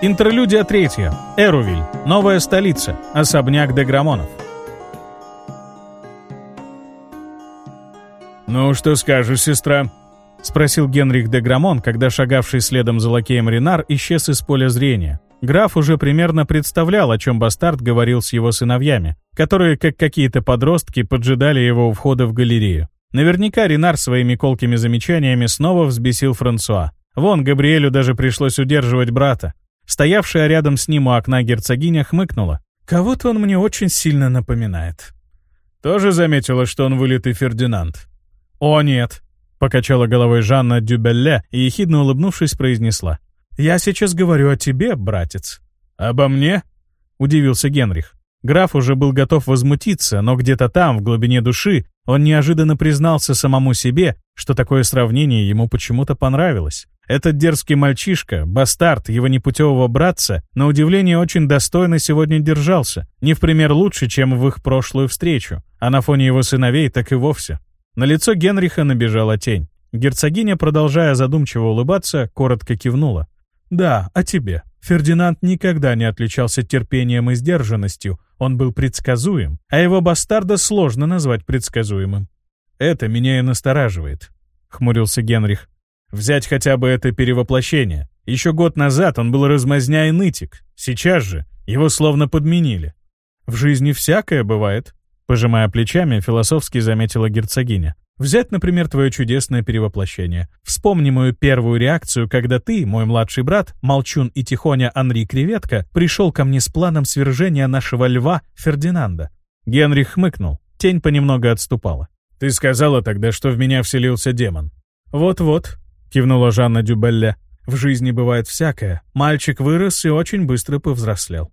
Интерлюдия третья. Эрувиль. Новая столица. Особняк Деграмонов. «Ну, что скажешь, сестра?» — спросил Генрих де Грамон, когда шагавший следом за лакеем Ренар исчез из поля зрения. Граф уже примерно представлял, о чем бастард говорил с его сыновьями, которые, как какие-то подростки, поджидали его у входа в галерею. Наверняка Ренар своими колкими замечаниями снова взбесил Франсуа. Вон, Габриэлю даже пришлось удерживать брата. Стоявшая рядом с ним у окна герцогиня хмыкнула. «Кого-то он мне очень сильно напоминает». «Тоже заметила, что он вылитый Фердинанд?» «О, нет», — покачала головой Жанна Дюбелле и, ехидно улыбнувшись, произнесла. «Я сейчас говорю о тебе, братец». «Обо мне?» — удивился Генрих. Граф уже был готов возмутиться, но где-то там, в глубине души, он неожиданно признался самому себе, что такое сравнение ему почему-то понравилось. Этот дерзкий мальчишка, бастард его непутевого братца, на удивление очень достойно сегодня держался, не в пример лучше, чем в их прошлую встречу, а на фоне его сыновей так и вовсе. На лицо Генриха набежала тень. Герцогиня, продолжая задумчиво улыбаться, коротко кивнула. «Да, о тебе. Фердинанд никогда не отличался терпением и сдержанностью, он был предсказуем, а его бастарда сложно назвать предсказуемым». «Это меня и настораживает», — хмурился Генрих. «Взять хотя бы это перевоплощение. Еще год назад он был размазня и нытик, сейчас же его словно подменили. В жизни всякое бывает», Пожимая плечами, философски заметила герцогиня. Взять, например, твое чудесное перевоплощение. Вспомни мою первую реакцию, когда ты, мой младший брат, Молчун и Тихоня Анри Креветка, пришел ко мне с планом свержения нашего льва Фердинанда. Генрих хмыкнул. Тень понемногу отступала. «Ты сказала тогда, что в меня вселился демон». «Вот-вот», — кивнула Жанна Дюбелле. «В жизни бывает всякое. Мальчик вырос и очень быстро повзрослел».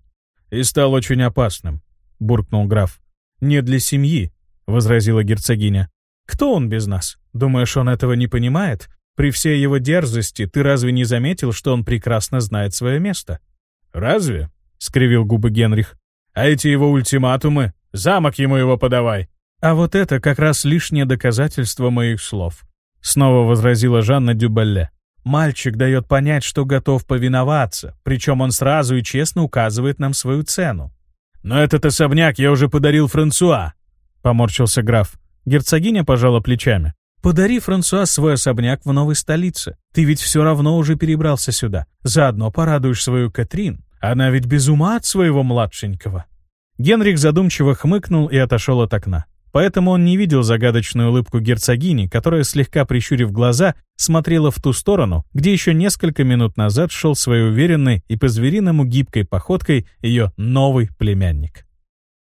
«И стал очень опасным», — буркнул граф. «Не для семьи», — возразила герцогиня. «Кто он без нас? Думаешь, он этого не понимает? При всей его дерзости ты разве не заметил, что он прекрасно знает свое место?» «Разве?» — скривил губы Генрих. «А эти его ультиматумы? Замок ему его подавай!» «А вот это как раз лишнее доказательство моих слов», — снова возразила Жанна Дюбалле. «Мальчик дает понять, что готов повиноваться, причем он сразу и честно указывает нам свою цену. «Но этот особняк я уже подарил Франсуа», — поморщился граф. Герцогиня пожала плечами. «Подари Франсуа свой особняк в новой столице. Ты ведь все равно уже перебрался сюда. Заодно порадуешь свою Катрин. Она ведь без ума от своего младшенького». Генрих задумчиво хмыкнул и отошел от окна. Поэтому он не видел загадочную улыбку герцогини, которая, слегка прищурив глаза, смотрела в ту сторону, где еще несколько минут назад шел своей уверенной и по-звериному гибкой походкой ее новый племянник.